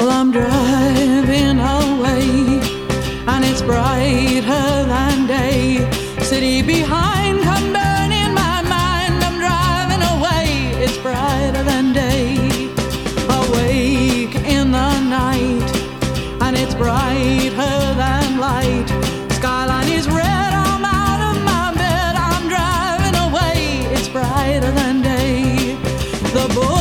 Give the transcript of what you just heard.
Well, I'm driving away, and it's brighter than day. City behind, come burning my mind. I'm driving away, it's brighter than day. Awake in the night, and it's brighter than light. Skyline is red, I'm out of my bed. I'm driving away, it's brighter than day. The boy